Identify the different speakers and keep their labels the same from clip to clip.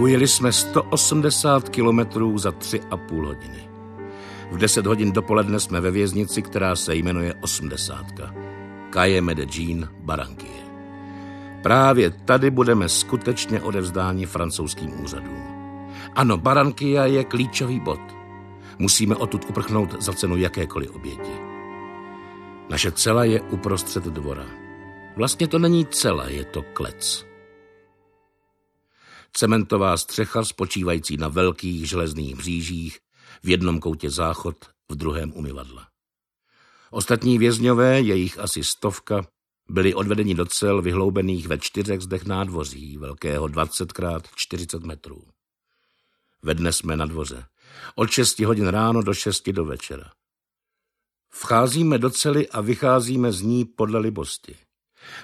Speaker 1: Ujeli jsme 180 kilometrů za tři a půl hodiny. V 10 hodin dopoledne jsme ve věznici, která se jmenuje Osmdesátka. Kaje Medellín, Barankie. Právě tady budeme skutečně odevzdáni francouzským úřadům. Ano, Barankia je klíčový bod. Musíme odtud uprchnout za cenu jakékoliv oběti. Naše cela je uprostřed dvora. Vlastně to není cela, je to klec. Cementová střecha spočívající na velkých železných břížích, v jednom koutě záchod, v druhém umyvadla. Ostatní vězňové, jejich asi stovka, byli odvedeni do cel vyhloubených ve čtyřech zdech nádvoří, velkého 20 krát 40 metrů. Ve dne jsme na dvoře. Od 6 hodin ráno do 6 do večera. Vcházíme do cely a vycházíme z ní podle libosti.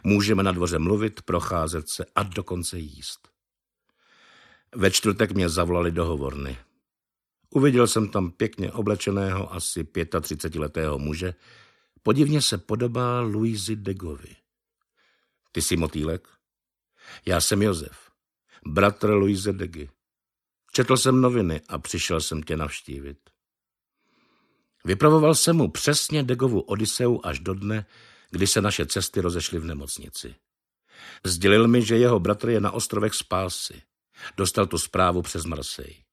Speaker 1: Můžeme na dvoře mluvit, procházet se a dokonce jíst. Ve čtvrtek mě zavolali do hovorny. Uviděl jsem tam pěkně oblečeného asi 35-letého muže. Podivně se podobá Luizi Degovi. Ty jsi motýlek? Já jsem Josef, bratr Luise Degy. Četl jsem noviny a přišel jsem tě navštívit. Vypravoval jsem mu přesně Degovu Odiseu až do dne, kdy se naše cesty rozešly v nemocnici. Sdělil mi, že jeho bratr je na ostrovech Spásy. Dostal tu zprávu přes Marseille.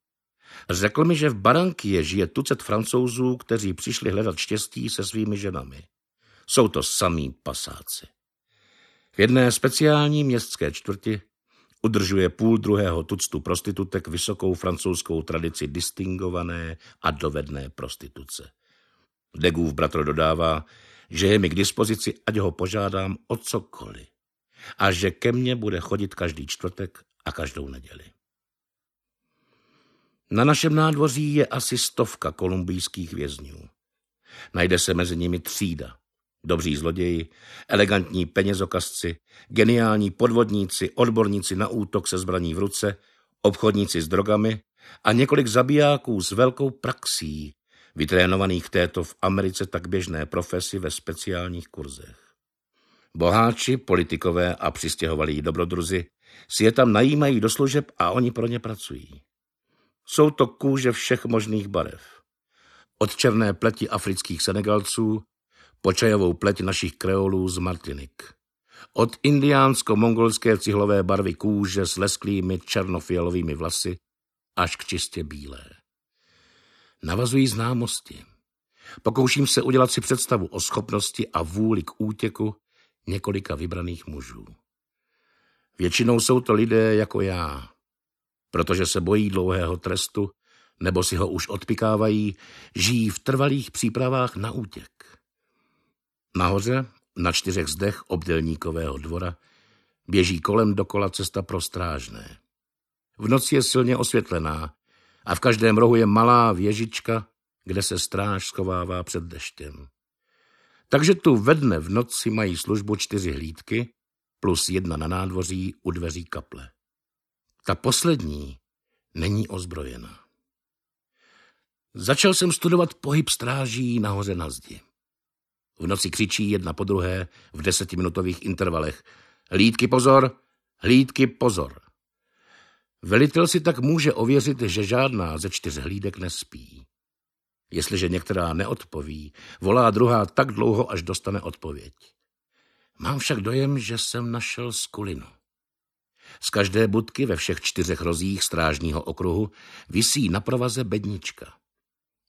Speaker 1: Řekl mi, že v Barankie žije tucet francouzů, kteří přišli hledat štěstí se svými ženami. Jsou to samý pasáci. V jedné speciální městské čtvrti udržuje půl druhého tuctu prostitutek vysokou francouzskou tradici distingované a dovedné prostituce. Degův bratr dodává, že je mi k dispozici, ať ho požádám o cokoliv a že ke mně bude chodit každý čtvrtek a každou neděli. Na našem nádvoří je asi stovka kolumbijských vězňů. Najde se mezi nimi třída. Dobří zloději, elegantní penězokazci, geniální podvodníci, odborníci na útok se zbraní v ruce, obchodníci s drogami a několik zabijáků s velkou praxí, vytrénovaných této v Americe tak běžné profesi ve speciálních kurzech. Boháči, politikové a přistěhovalí dobrodruzi si je tam najímají do služeb a oni pro ně pracují. Jsou to kůže všech možných barev. Od černé pleti afrických Senegalců po čajovou pleť našich kreolů z Martinik. Od indiánsko-mongolské cihlové barvy kůže s lesklými černofialovými vlasy až k čistě bílé. Navazují známosti. Pokouším se udělat si představu o schopnosti a vůli k útěku několika vybraných mužů. Většinou jsou to lidé jako já, protože se bojí dlouhého trestu nebo si ho už odpikávají, žijí v trvalých přípravách na útěk. Nahoře, na čtyřech zdech obdelníkového dvora, běží kolem dokola cesta pro strážné. V noci je silně osvětlená a v každém rohu je malá věžička, kde se stráž schovává před deštěm. Takže tu ve dne v noci mají službu čtyři hlídky plus jedna na nádvoří u dveří kaple. Ta poslední není ozbrojena. Začal jsem studovat pohyb stráží nahoře na zdi. V noci křičí jedna po druhé v desetiminutových intervalech. Hlídky pozor, hlídky pozor. Velitel si tak může ověřit, že žádná ze čtyř hlídek nespí. Jestliže některá neodpoví, volá druhá tak dlouho, až dostane odpověď. Mám však dojem, že jsem našel skulinu. Z každé budky ve všech čtyřech rozích strážního okruhu visí na provaze bednička.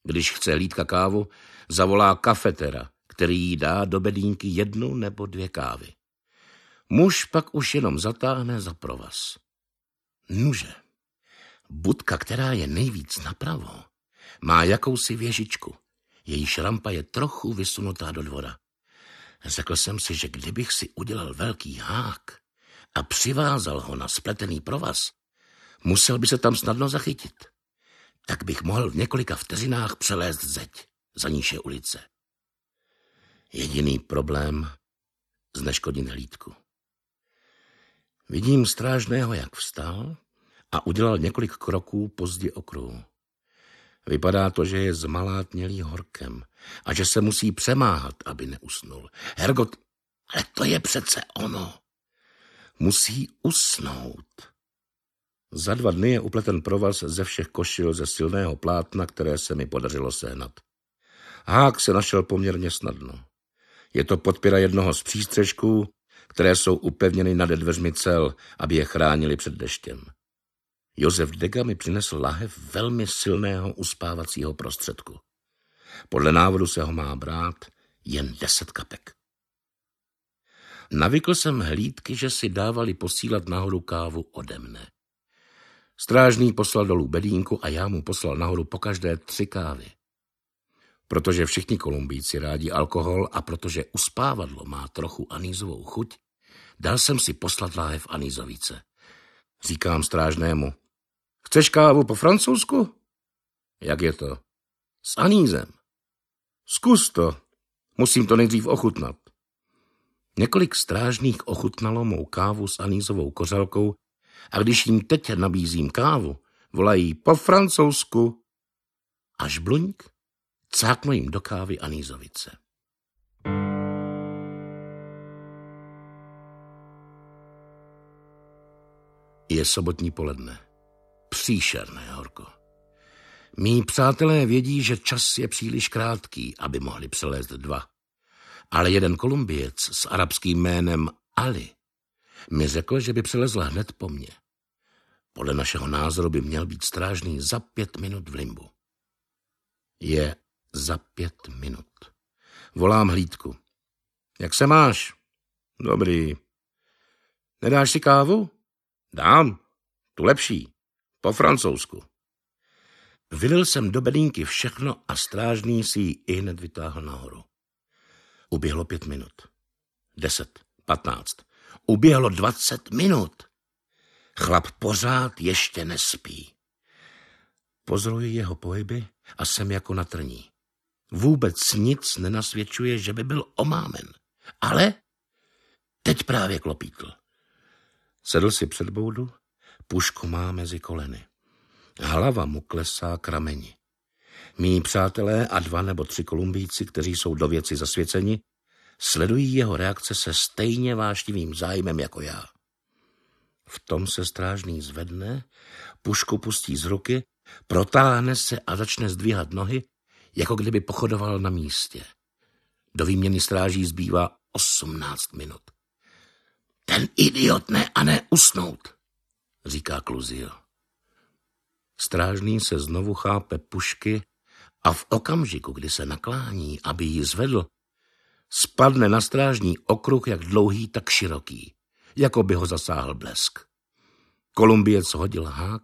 Speaker 1: Když chce lítka kávu, zavolá kafetera, který jí dá do bedínky jednu nebo dvě kávy. Muž pak už jenom zatáhne za provaz. Nuže, budka, která je nejvíc napravo, má jakousi věžičku. Její šrampa je trochu vysunutá do dvora. Řekl jsem si, že kdybych si udělal velký hák a přivázal ho na spletený provaz, musel by se tam snadno zachytit. Tak bych mohl v několika vteřinách přelézt zeď, za níž je ulice. Jediný problém zneškodit hlídku. Vidím strážného, jak vstal a udělal několik kroků pozdě okruhu. Vypadá to, že je zmalátnělý horkem a že se musí přemáhat, aby neusnul. Hergot, ale to je přece ono. Musí usnout. Za dva dny je upleten provaz ze všech košil ze silného plátna, které se mi podařilo sehnat. Hák se našel poměrně snadno. Je to podpěra jednoho z přístřežků, které jsou upevněny nad dveřmi cel, aby je chránili před deštěm. Josef Dega mi přinesl lahev velmi silného uspávacího prostředku. Podle návodu se ho má brát jen deset kapek. Navykl jsem hlídky, že si dávali posílat nahoru kávu ode mne. Strážný poslal dolů bedínku a já mu poslal nahoru po každé tři kávy. Protože všichni Kolumbíci rádi alkohol a protože uspávadlo má trochu anízovou chuť, dal jsem si poslat láhev anízovice. Říkám strážnému, chceš kávu po francouzsku? Jak je to? S anízem. Zkus to. Musím to nejdřív ochutnat. Několik strážných ochutnalo mou kávu s anízovou kořalkou a když jim teď nabízím kávu, volají po francouzsku. Až bluňk, cáknu jim do kávy anízovice. Je sobotní poledne. Příšerné horko. Mí přátelé vědí, že čas je příliš krátký, aby mohli přelézt dva. Ale jeden Kolumbiec s arabským jménem Ali mi řekl, že by přelezl hned po mně. Podle našeho názoru by měl být strážný za pět minut v limbu. Je za pět minut. Volám hlídku. Jak se máš? Dobrý. Nedáš si kávu? Dám. Tu lepší. Po francouzsku. Vylil jsem do bedínky všechno a strážný si ji i hned vytáhl nahoru. Uběhlo pět minut. Deset, patnáct. Uběhlo dvacet minut. Chlap pořád ještě nespí. Pozoruji jeho pohyby a jsem jako na trní. Vůbec nic nenasvědčuje, že by byl omámen. Ale teď právě klopítl. Sedl si před boudu, pušku má mezi koleny. Hlava mu klesá k rameni. Mí přátelé a dva nebo tři kolumbíci, kteří jsou do věci zasvěceni, sledují jeho reakce se stejně vášnivým zájmem jako já. V tom se strážný zvedne, pušku pustí z ruky, protáhne se a začne zdvíhat nohy, jako kdyby pochodoval na místě. Do výměny stráží zbývá 18 minut. Ten idiot ne a ne usnout, říká Kluzio. Strážný se znovu chápe pušky a v okamžiku, kdy se naklání, aby ji zvedl, spadne na strážní okruh jak dlouhý, tak široký, jako by ho zasáhl blesk. Kolumbiec hodil hák,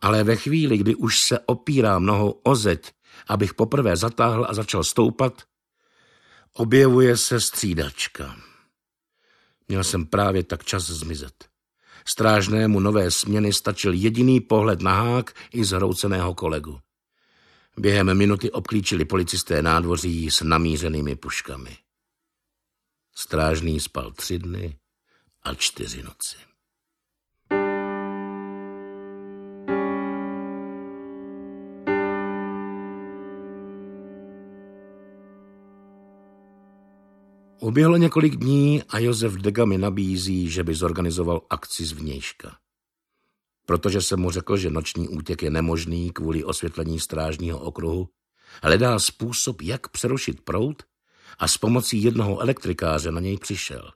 Speaker 1: ale ve chvíli, kdy už se opírá nohou o zeď, abych poprvé zatáhl a začal stoupat, objevuje se střídačka. Měl jsem právě tak čas zmizet. Strážnému nové směny stačil jediný pohled na hák i zhrouceného kolegu. Během minuty obklíčili policisté nádvoří s namířenými puškami. Strážný spal tři dny a čtyři noci. Uběhlo několik dní a Josef Dega mi nabízí, že by zorganizoval akci z vnějška. Protože jsem mu řekl, že noční útěk je nemožný kvůli osvětlení strážního okruhu, hledá způsob, jak přerušit prout a s pomocí jednoho elektrikáře na něj přišel.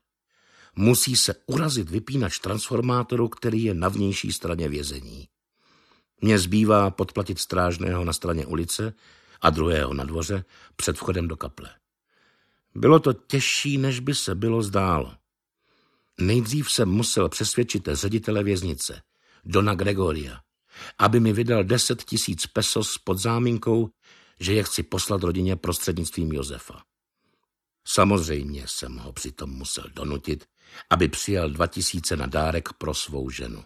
Speaker 1: Musí se urazit vypínač transformátoru, který je na vnější straně vězení. Mně zbývá podplatit strážného na straně ulice a druhého na dvoře před vchodem do kaple. Bylo to těžší, než by se bylo zdálo. Nejdřív jsem musel přesvědčit ředitele věznice, Dona Gregoria, aby mi vydal deset tisíc pesos pod záminkou, že je chci poslat rodině prostřednictvím Josefa. Samozřejmě jsem ho přitom musel donutit, aby přijal dva tisíce na dárek pro svou ženu.